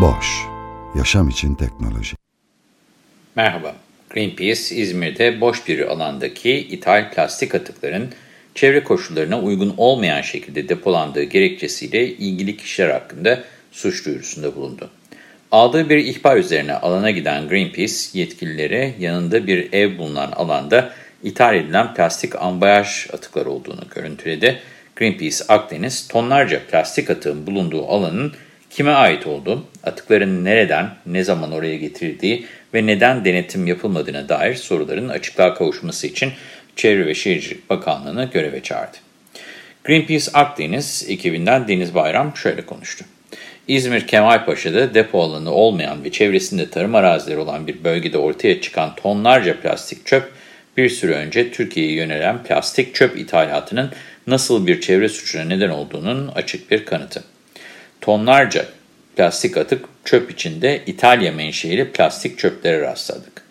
Boş, yaşam için teknoloji. Merhaba, Greenpeace İzmir'de boş bir alandaki ithal plastik atıkların çevre koşullarına uygun olmayan şekilde depolandığı gerekçesiyle ilgili kişiler hakkında suç duyurusunda bulundu. Aldığı bir ihbar üzerine alana giden Greenpeace yetkililere yanında bir ev bulunan alanda ithal edilen plastik ambalaj atıkları olduğunu görüntüledi. Greenpeace Akdeniz tonlarca plastik atığın bulunduğu alanın kime ait olduğu, atıkların nereden, ne zaman oraya getirildiği ve neden denetim yapılmadığına dair soruların açıklığa kavuşması için Çevre ve Şehircilik Bakanlığı'nı göreve çağırdı. Greenpeace Akdeniz ekibinden Deniz Bayram şöyle konuştu. İzmir Kemalpaşa'da depo alanı olmayan ve çevresinde tarım arazileri olan bir bölgede ortaya çıkan tonlarca plastik çöp, bir süre önce Türkiye'ye yönelen plastik çöp ithalatının nasıl bir çevre suçuna neden olduğunun açık bir kanıtı. Tonlarca plastik atık çöp içinde İtalya menşeili plastik çöplere rastladık.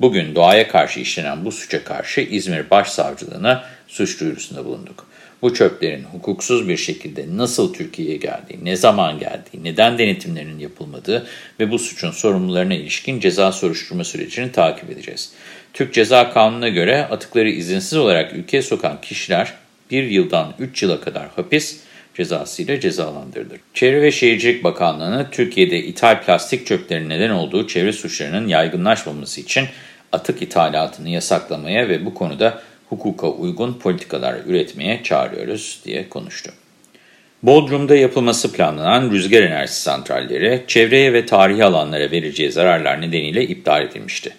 Bugün doğaya karşı işlenen bu suça karşı İzmir Başsavcılığına suç duyurusunda bulunduk. Bu çöplerin hukuksuz bir şekilde nasıl Türkiye'ye geldiği, ne zaman geldiği, neden denetimlerinin yapılmadığı ve bu suçun sorumlularına ilişkin ceza soruşturma sürecini takip edeceğiz. Türk Ceza Kanunu'na göre atıkları izinsiz olarak ülkeye sokan kişiler bir yıldan 3 yıla kadar hapis cezasıyla cezalandırılır. Çevre ve Şehircilik Bakanlığı'nı Türkiye'de ithal plastik çöplerin neden olduğu çevre suçlarının yaygınlaşmaması için atık ithalatını yasaklamaya ve bu konuda hukuka uygun politikalar üretmeye çağırıyoruz diye konuştu. Bodrum'da yapılması planlanan rüzgar enerjisi santralleri çevreye ve tarihi alanlara vereceği zararlar nedeniyle iptal edilmişti.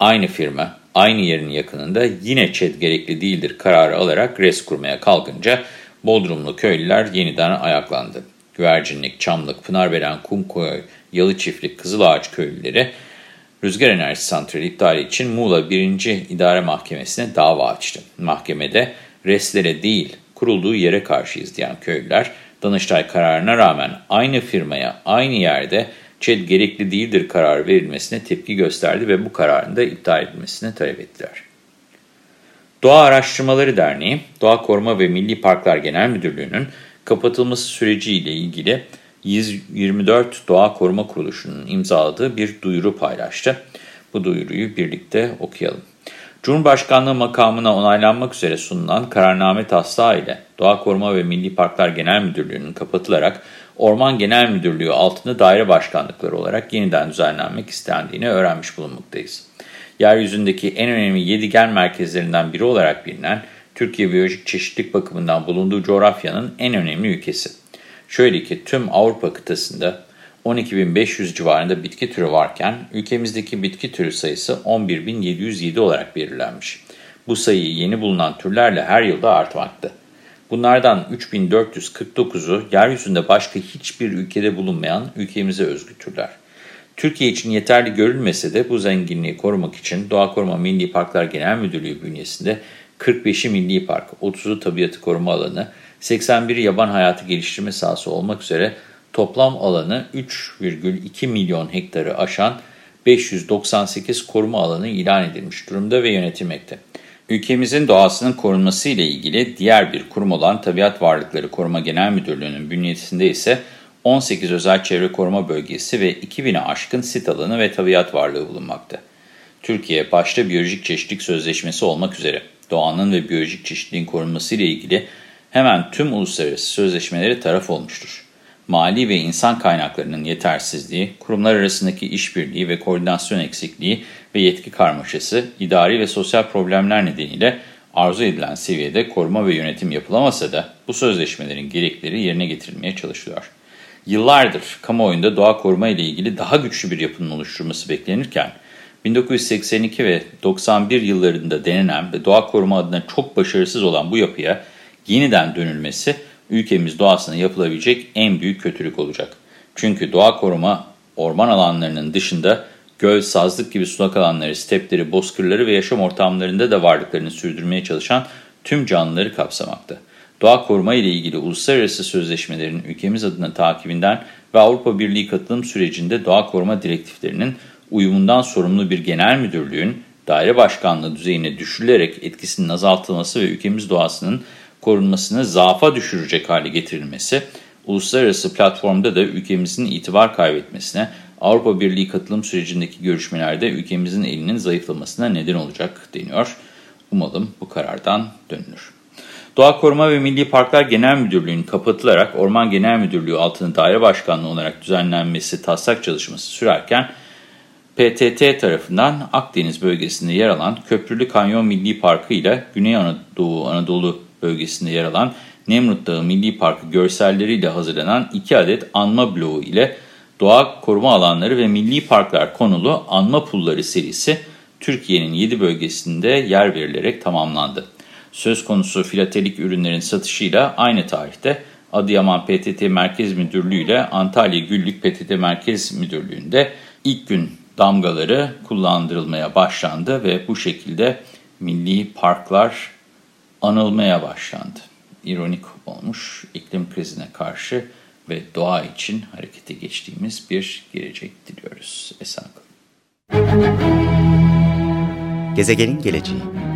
Aynı firma aynı yerin yakınında yine ÇED gerekli değildir kararı alarak res kurmaya kalkınca Bodrumlu köylüler yeniden ayaklandı. Güvercinlik, Çamlık, Pınarveren, Kumkoy, Yalı Çiftlik, Kızılağaç köylüleri Rüzgar Enerjisi Santrali iptali için Muğla 1. İdare Mahkemesi'ne dava açtı. Mahkemede reslere değil kurulduğu yere karşıyız diyen köylüler Danıştay kararına rağmen aynı firmaya aynı yerde ÇED gerekli değildir kararı verilmesine tepki gösterdi ve bu kararın da iptal edilmesini talep ettiler. Doğa Araştırmaları Derneği, Doğa Koruma ve Milli Parklar Genel Müdürlüğü'nün kapatılması süreciyle ilgili 124 Doğa Koruma Kuruluşu'nun imzaladığı bir duyuru paylaştı. Bu duyuruyu birlikte okuyalım. Cumhurbaşkanlığı makamına onaylanmak üzere sunulan kararname taslağı ile Doğa Koruma ve Milli Parklar Genel Müdürlüğü'nün kapatılarak Orman Genel Müdürlüğü altında daire başkanlıkları olarak yeniden düzenlenmek istendiğini öğrenmiş bulunmaktayız. Yeryüzündeki en önemli 7 gen merkezlerinden biri olarak bilinen Türkiye biyolojik çeşitlilik bakımından bulunduğu coğrafyanın en önemli ülkesi. Şöyle ki tüm Avrupa kıtasında 12.500 civarında bitki türü varken ülkemizdeki bitki türü sayısı 11.707 olarak belirlenmiş. Bu sayı yeni bulunan türlerle her yılda artmakta. Bunlardan 3.449'u yeryüzünde başka hiçbir ülkede bulunmayan ülkemize özgü türler. Türkiye için yeterli görülmese de bu zenginliği korumak için Doğa Koruma Milli Parklar Genel Müdürlüğü bünyesinde 45'i milli park, 30'u tabiatı koruma alanı, 81 yaban hayatı geliştirme sahası olmak üzere toplam alanı 3,2 milyon hektarı aşan 598 koruma alanı ilan edilmiş durumda ve yönetilmekte. Ülkemizin doğasının korunması ile ilgili diğer bir kurum olan Tabiat Varlıkları Koruma Genel Müdürlüğü'nün bünyesinde ise 18 özel çevre koruma bölgesi ve 2000'e aşkın sit alanı ve tabiat varlığı bulunmakta. Türkiye başta biyolojik çeşitlilik sözleşmesi olmak üzere doğanın ve biyolojik çeşitliliğin korunması ile ilgili hemen tüm uluslararası sözleşmelere taraf olmuştur. Mali ve insan kaynaklarının yetersizliği, kurumlar arasındaki işbirliği ve koordinasyon eksikliği ve yetki karmaşası, idari ve sosyal problemler nedeniyle arzu edilen seviyede koruma ve yönetim yapılamasa da bu sözleşmelerin gerekleri yerine getirilmeye çalışılıyor. Yıllardır kamuoyunda doğa koruma ile ilgili daha güçlü bir yapının oluşturulması beklenirken, 1982 ve 91 yıllarında denenen ve doğa koruma adına çok başarısız olan bu yapıya yeniden dönülmesi ülkemiz doğasına yapılabilecek en büyük kötülük olacak. Çünkü doğa koruma orman alanlarının dışında göl, sazlık gibi sulak alanları, stepleri, bozkırları ve yaşam ortamlarında da varlıklarını sürdürmeye çalışan tüm canlıları kapsamakta. Doğa koruma ile ilgili uluslararası sözleşmelerin ülkemiz adına takibinden ve Avrupa Birliği katılım sürecinde doğa koruma direktiflerinin uyumundan sorumlu bir genel müdürlüğün daire başkanlığı düzeyine düşürülerek etkisinin azaltılması ve ülkemiz doğasının korunmasını zaafa düşürecek hale getirilmesi, uluslararası platformda da ülkemizin itibar kaybetmesine, Avrupa Birliği katılım sürecindeki görüşmelerde ülkemizin elinin zayıflamasına neden olacak deniyor. Umalım bu karardan dönülür. Doğa Koruma ve Milli Parklar Genel Müdürlüğü'nün kapatılarak Orman Genel Müdürlüğü altında daire başkanlığı olarak düzenlenmesi taslak çalışması sürerken PTT tarafından Akdeniz bölgesinde yer alan Köprülü Kanyon Milli Parkı ile Güney Anadolu, Anadolu bölgesinde yer alan Nemrut Dağı Milli Parkı görselleriyle hazırlanan iki adet anma bloğu ile doğa koruma alanları ve milli parklar konulu anma pulları serisi Türkiye'nin 7 bölgesinde yer verilerek tamamlandı. Söz konusu filatelik ürünlerin satışıyla aynı tarihte Adıyaman PTT Merkez Müdürlüğü ile Antalya Güllük PTT Merkez Müdürlüğü'nde ilk gün damgaları kullandırılmaya başlandı ve bu şekilde milli parklar anılmaya başlandı. İronik olmuş iklim krizine karşı ve doğa için harekete geçtiğimiz bir gelecek diliyoruz. Esen kalın. Gezegenin geleceği